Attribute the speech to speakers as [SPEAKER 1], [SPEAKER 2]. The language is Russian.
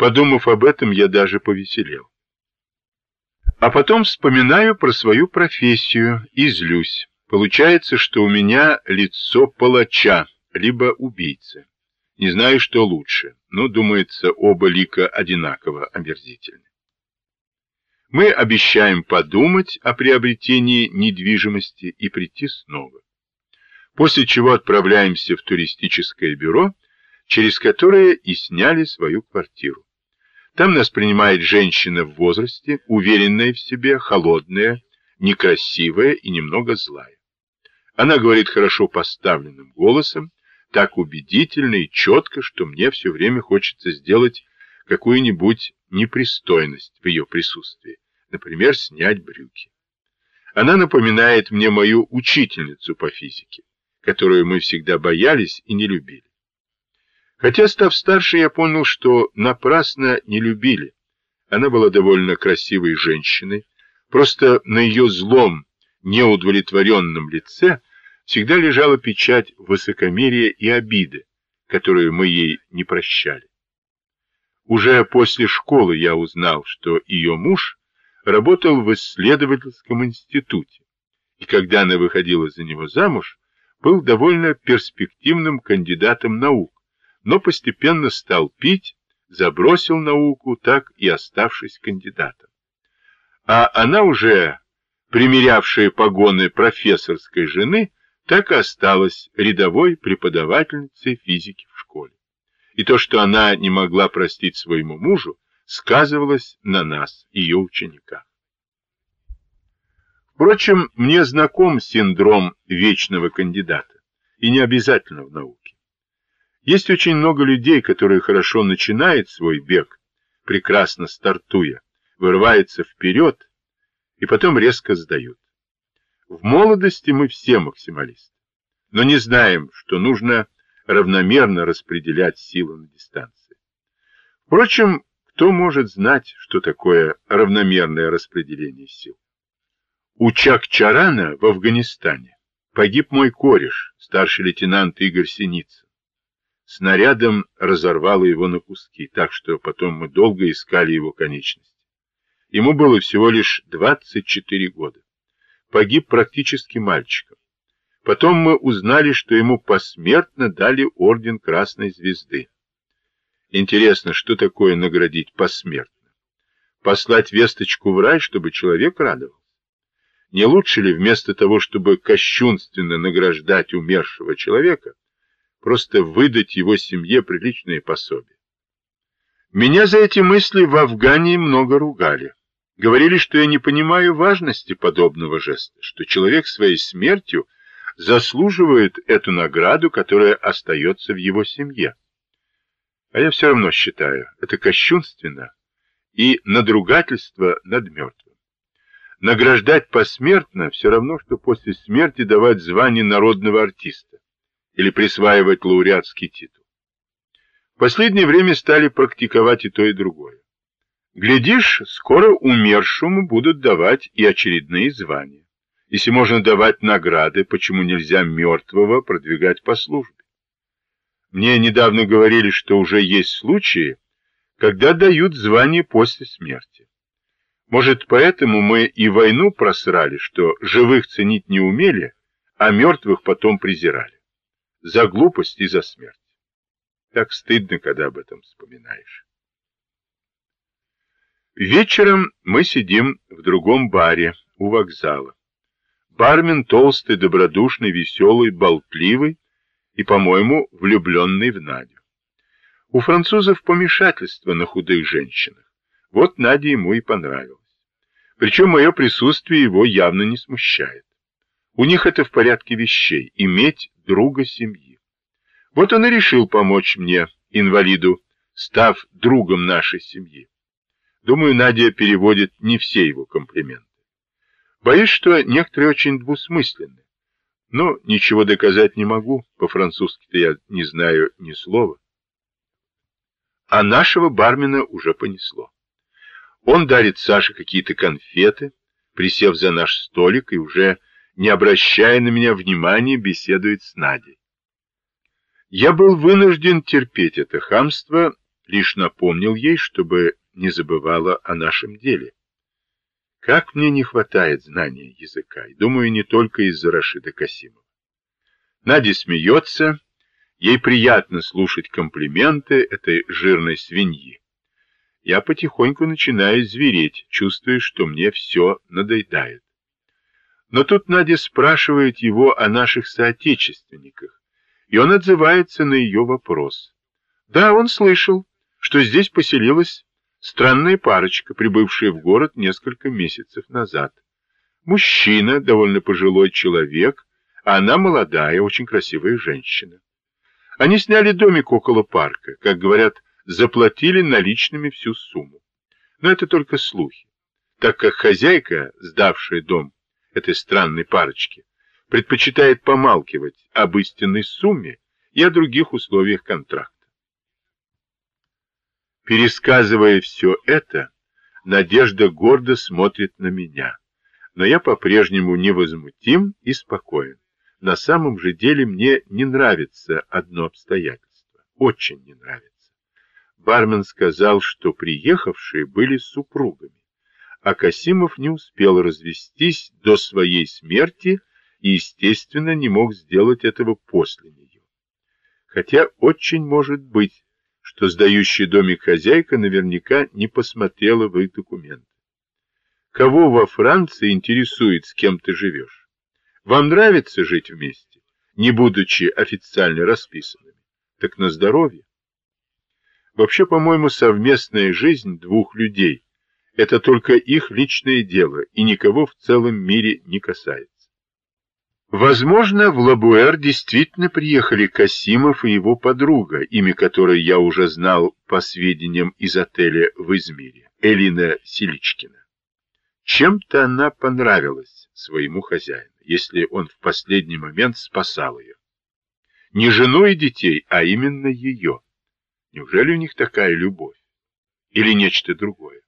[SPEAKER 1] Подумав об этом, я даже повеселел. А потом вспоминаю про свою профессию и злюсь. Получается, что у меня лицо палача, либо убийцы. Не знаю, что лучше, но, думается, оба лика одинаково омерзительны. Мы обещаем подумать о приобретении недвижимости и прийти снова. После чего отправляемся в туристическое бюро, через которое и сняли свою квартиру. Там нас принимает женщина в возрасте, уверенная в себе, холодная, некрасивая и немного злая. Она говорит хорошо поставленным голосом, так убедительно и четко, что мне все время хочется сделать какую-нибудь непристойность в ее присутствии, например, снять брюки. Она напоминает мне мою учительницу по физике, которую мы всегда боялись и не любили. Хотя, став старше, я понял, что напрасно не любили. Она была довольно красивой женщиной, просто на ее злом, неудовлетворенном лице всегда лежала печать высокомерия и обиды, которую мы ей не прощали. Уже после школы я узнал, что ее муж работал в исследовательском институте, и когда она выходила за него замуж, был довольно перспективным кандидатом наук, но постепенно стал пить, забросил науку, так и оставшись кандидатом. А она уже, примерявшая погоны профессорской жены, так и осталась рядовой преподавательницей физики в школе. И то, что она не могла простить своему мужу, сказывалось на нас, ее учениках. Впрочем, мне знаком синдром вечного кандидата, и не обязательно в науке. Есть очень много людей, которые хорошо начинают свой бег, прекрасно стартуя, вырываются вперед и потом резко сдают. В молодости мы все максималисты, но не знаем, что нужно равномерно распределять силы на дистанции. Впрочем, кто может знать, что такое равномерное распределение сил? У Чак-Чарана в Афганистане погиб мой кореш, старший лейтенант Игорь Синицын. Снарядом разорвало его на куски, так что потом мы долго искали его конечности. Ему было всего лишь 24 года. Погиб практически мальчиком. Потом мы узнали, что ему посмертно дали орден Красной Звезды. Интересно, что такое наградить посмертно? Послать весточку в рай, чтобы человек радовался? Не лучше ли вместо того, чтобы кощунственно награждать умершего человека, просто выдать его семье приличные пособия. Меня за эти мысли в Афгане много ругали. Говорили, что я не понимаю важности подобного жеста, что человек своей смертью заслуживает эту награду, которая остается в его семье. А я все равно считаю, это кощунственно и надругательство над мертвым. Награждать посмертно все равно, что после смерти давать звание народного артиста или присваивать лауреатский титул. В последнее время стали практиковать и то, и другое. Глядишь, скоро умершему будут давать и очередные звания. Если можно давать награды, почему нельзя мертвого продвигать по службе? Мне недавно говорили, что уже есть случаи, когда дают звание после смерти. Может, поэтому мы и войну просрали, что живых ценить не умели, а мертвых потом презирали за глупость и за смерть. Так стыдно, когда об этом вспоминаешь. Вечером мы сидим в другом баре у вокзала. Бармен толстый, добродушный, веселый, болтливый и, по-моему, влюбленный в Надю. У французов помешательство на худых женщинах. Вот Надя ему и понравилась. Причем мое присутствие его явно не смущает. У них это в порядке вещей – иметь друга семьи. Вот он и решил помочь мне, инвалиду, став другом нашей семьи. Думаю, Надя переводит не все его комплименты. Боюсь, что некоторые очень двусмысленны. Но ничего доказать не могу, по-французски-то я не знаю ни слова. А нашего бармена уже понесло. Он дарит Саше какие-то конфеты, присев за наш столик и уже не обращая на меня внимания, беседует с Надей. Я был вынужден терпеть это хамство, лишь напомнил ей, чтобы не забывала о нашем деле. Как мне не хватает знания языка, и думаю, не только из-за Рашида Касимова. Надя смеется, ей приятно слушать комплименты этой жирной свиньи. Я потихоньку начинаю звереть, чувствуя, что мне все надоедает. Но тут Надя спрашивает его о наших соотечественниках, и он отзывается на ее вопрос. Да, он слышал, что здесь поселилась странная парочка, прибывшая в город несколько месяцев назад. Мужчина, довольно пожилой человек, а она молодая, очень красивая женщина. Они сняли домик около парка, как говорят, заплатили наличными всю сумму. Но это только слухи, так как хозяйка, сдавшая дом этой странной парочки, предпочитает помалкивать об истинной сумме и о других условиях контракта. Пересказывая все это, Надежда гордо смотрит на меня, но я по-прежнему невозмутим и спокоен. На самом же деле мне не нравится одно обстоятельство, очень не нравится. Бармен сказал, что приехавшие были супругами, а Касимов не успел развестись до своей смерти и, естественно, не мог сделать этого после нее. Хотя очень может быть, что сдающий домик хозяйка наверняка не посмотрела в их документы. Кого во Франции интересует, с кем ты живешь? Вам нравится жить вместе, не будучи официально расписанными? Так на здоровье. Вообще, по-моему, совместная жизнь двух людей – это только их личное дело и никого в целом мире не касается. Возможно, в Лабуэр действительно приехали Касимов и его подруга, имя которой я уже знал по сведениям из отеля в Измире, Элина Селичкина. Чем-то она понравилась своему хозяину, если он в последний момент спасал ее. Не жену и детей, а именно ее. Неужели у них такая любовь? Или нечто другое?